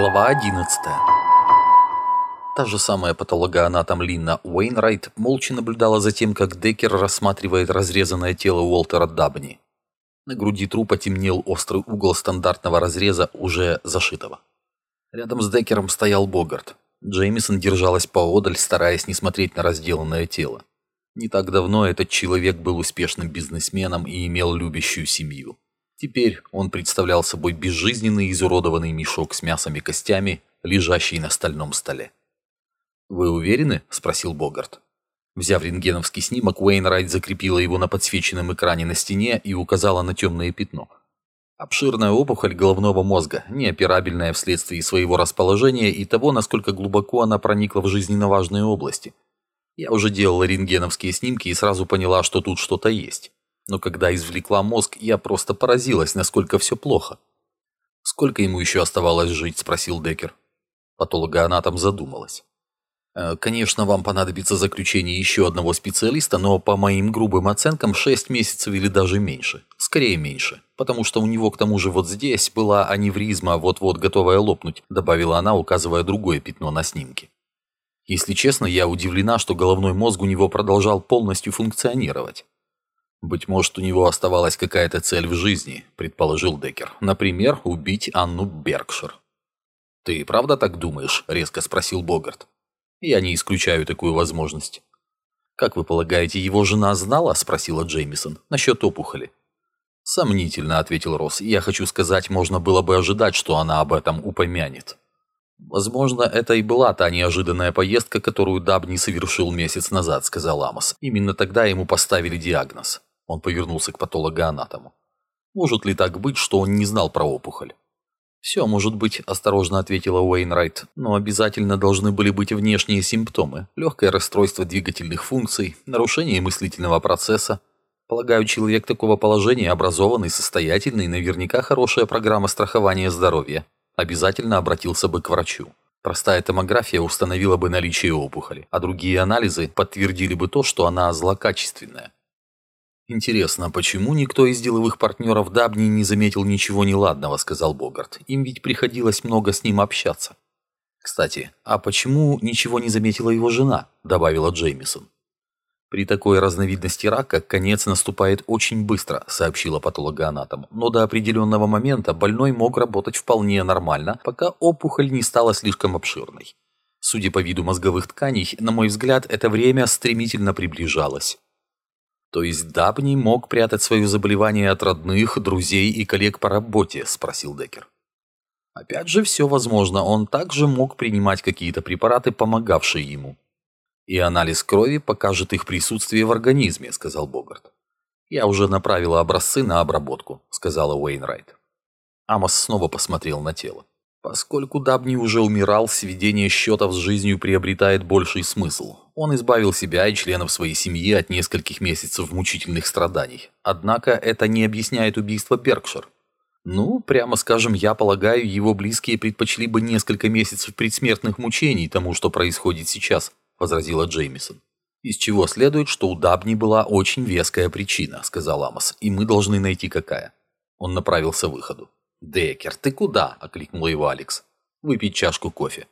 Глава 11 Та же самая патологоанатом Линна Уэйнрайт молча наблюдала за тем, как Деккер рассматривает разрезанное тело Уолтера Дабни. На груди трупа темнел острый угол стандартного разреза, уже зашитого. Рядом с Деккером стоял Богарт. Джеймисон держалась поодаль, стараясь не смотреть на разделанное тело. Не так давно этот человек был успешным бизнесменом и имел любящую семью. Теперь он представлял собой безжизненный изуродованный мешок с мясом и костями, лежащий на стальном столе. «Вы уверены?» – спросил Богарт. Взяв рентгеновский снимок, Уэйнрайт закрепила его на подсвеченном экране на стене и указала на темное пятно. Обширная опухоль головного мозга, неоперабельная вследствие своего расположения и того, насколько глубоко она проникла в жизненно важные области. Я уже делала рентгеновские снимки и сразу поняла, что тут что-то есть. Но когда извлекла мозг, я просто поразилась, насколько все плохо. «Сколько ему еще оставалось жить?» – спросил Деккер. Патологоанатом задумалась. «Э, «Конечно, вам понадобится заключение еще одного специалиста, но по моим грубым оценкам 6 месяцев или даже меньше. Скорее меньше, потому что у него к тому же вот здесь была аневризма, вот-вот готовая лопнуть», добавила она, указывая другое пятно на снимке. Если честно, я удивлена, что головной мозг у него продолжал полностью функционировать. «Быть может, у него оставалась какая-то цель в жизни», – предположил Деккер. «Например, убить Анну Беркшир». «Ты правда так думаешь?» – резко спросил Богарт. «Я не исключаю такую возможность». «Как вы полагаете, его жена знала?» – спросила Джеймисон. «Насчет опухоли». «Сомнительно», – ответил Росс. «Я хочу сказать, можно было бы ожидать, что она об этом упомянет». «Возможно, это и была та неожиданная поездка, которую Дабни совершил месяц назад», – сказал Амос. «Именно тогда ему поставили диагноз». Он повернулся к патологоанатому. «Может ли так быть, что он не знал про опухоль?» «Все может быть», – осторожно ответила Уэйнрайт, «но обязательно должны были быть внешние симптомы. Легкое расстройство двигательных функций, нарушение мыслительного процесса. Полагаю, человек такого положения, образованный, состоятельный, наверняка хорошая программа страхования здоровья. Обязательно обратился бы к врачу. Простая томография установила бы наличие опухоли, а другие анализы подтвердили бы то, что она злокачественная. «Интересно, почему никто из деловых партнеров Дабни не заметил ничего неладного?» – сказал Богарт. «Им ведь приходилось много с ним общаться». «Кстати, а почему ничего не заметила его жена?» – добавила Джеймисон. «При такой разновидности рака конец наступает очень быстро», – сообщила патологоанатом. «Но до определенного момента больной мог работать вполне нормально, пока опухоль не стала слишком обширной. Судя по виду мозговых тканей, на мой взгляд, это время стремительно приближалось». «То есть Дабни мог прятать свое заболевание от родных, друзей и коллег по работе?» – спросил Деккер. Опять же, все возможно, он также мог принимать какие-то препараты, помогавшие ему. «И анализ крови покажет их присутствие в организме», – сказал Богарт. «Я уже направила образцы на обработку», – сказала Уэйнрайт. Амос снова посмотрел на тело. Поскольку Дабни уже умирал, сведение счетов с жизнью приобретает больший смысл. Он избавил себя и членов своей семьи от нескольких месяцев мучительных страданий. Однако это не объясняет убийство Беркшир. Ну, прямо скажем, я полагаю, его близкие предпочли бы несколько месяцев предсмертных мучений тому, что происходит сейчас, возразила Джеймисон. Из чего следует, что у Дабни была очень веская причина, сказал Амос, и мы должны найти какая. Он направился к выходу. «Деккер, ты куда?» – окликнул его Алекс. «Выпить чашку кофе».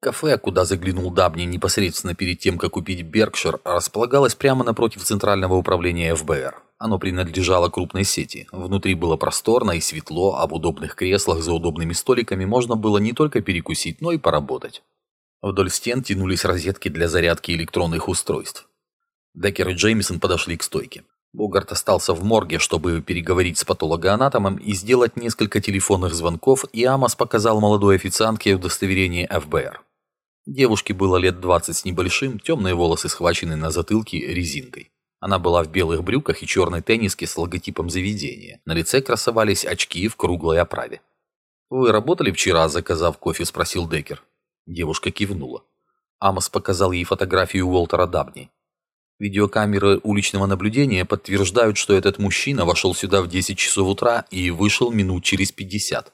Кафе, куда заглянул Дабни непосредственно перед тем, как купить Беркшир, располагалось прямо напротив Центрального управления ФБР. Оно принадлежало крупной сети. Внутри было просторно и светло, а в удобных креслах за удобными столиками можно было не только перекусить, но и поработать. Вдоль стен тянулись розетки для зарядки электронных устройств. Деккер и Джеймисон подошли к стойке. Богарт остался в морге, чтобы переговорить с патологоанатомом и сделать несколько телефонных звонков, и Амос показал молодой официантке удостоверение ФБР. Девушке было лет 20 с небольшим, темные волосы схвачены на затылке резинкой. Она была в белых брюках и черной тенниске с логотипом заведения. На лице красовались очки в круглой оправе. «Вы работали вчера, заказав кофе?» – спросил Деккер. Девушка кивнула. Амос показал ей фотографию Уолтера Дабни. Видеокамеры уличного наблюдения подтверждают, что этот мужчина вошел сюда в 10 часов утра и вышел минут через 50.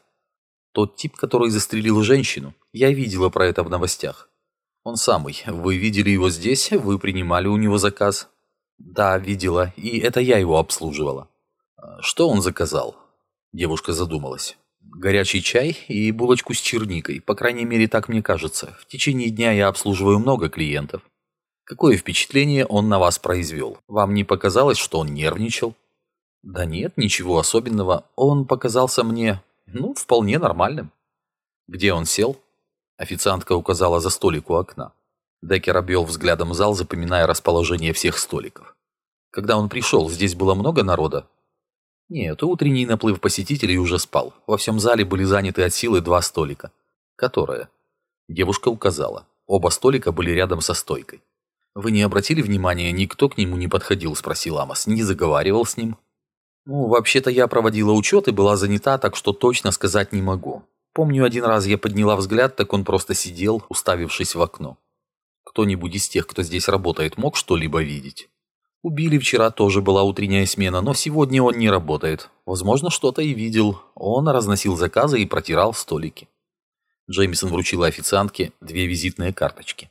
Тот тип, который застрелил женщину, я видела про это в новостях. Он самый. Вы видели его здесь? Вы принимали у него заказ? Да, видела, и это я его обслуживала. Что он заказал? Девушка задумалась. Горячий чай и булочку с черникой, по крайней мере, так мне кажется. В течение дня я обслуживаю много клиентов. Какое впечатление он на вас произвел? Вам не показалось, что он нервничал? Да нет, ничего особенного. Он показался мне, ну, вполне нормальным. Где он сел? Официантка указала за столик у окна. Деккер обвел взглядом зал, запоминая расположение всех столиков. Когда он пришел, здесь было много народа? Нет, утренний наплыв посетителей уже спал. Во всем зале были заняты от силы два столика. Которое? Девушка указала. Оба столика были рядом со стойкой. «Вы не обратили внимания, никто к нему не подходил?» – спросил Амос. «Не заговаривал с ним?» «Ну, вообще-то я проводила учет и была занята, так что точно сказать не могу. Помню, один раз я подняла взгляд, так он просто сидел, уставившись в окно. Кто-нибудь из тех, кто здесь работает, мог что-либо видеть? Убили вчера тоже была утренняя смена, но сегодня он не работает. Возможно, что-то и видел. Он разносил заказы и протирал столики. Джеймисон вручила официантке две визитные карточки.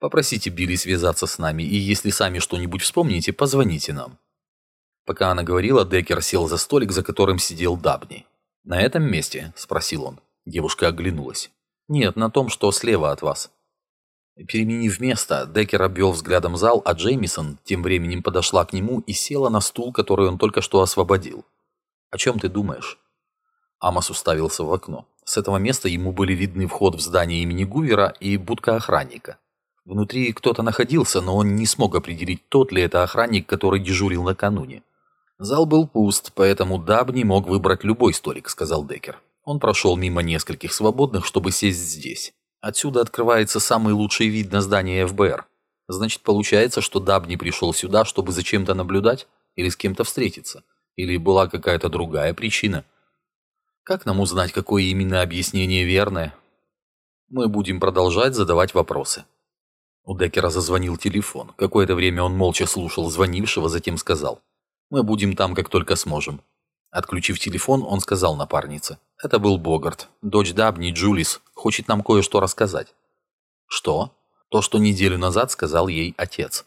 Попросите Билли связаться с нами, и если сами что-нибудь вспомните, позвоните нам. Пока она говорила, Деккер сел за столик, за которым сидел Дабни. «На этом месте?» – спросил он. Девушка оглянулась. «Нет, на том, что слева от вас». Переменив место, Деккер обвел взглядом зал, а Джеймисон тем временем подошла к нему и села на стул, который он только что освободил. «О чем ты думаешь?» Амос уставился в окно. С этого места ему были видны вход в здание имени Гувера и будка охранника. Внутри кто-то находился, но он не смог определить, тот ли это охранник, который дежурил накануне. Зал был пуст, поэтому Даб не мог выбрать любой столик, сказал Деккер. Он прошел мимо нескольких свободных, чтобы сесть здесь. Отсюда открывается самый лучший вид на здание ФБР. Значит, получается, что Дабни пришел сюда, чтобы зачем-то наблюдать или с кем-то встретиться. Или была какая-то другая причина. Как нам узнать, какое именно объяснение верное? Мы будем продолжать задавать вопросы. У Деккера зазвонил телефон. Какое-то время он молча слушал звонившего, затем сказал. «Мы будем там, как только сможем». Отключив телефон, он сказал напарнице. «Это был Богарт. Дочь Дабни, Джулис, хочет нам кое-что рассказать». «Что?» «То, что неделю назад сказал ей отец».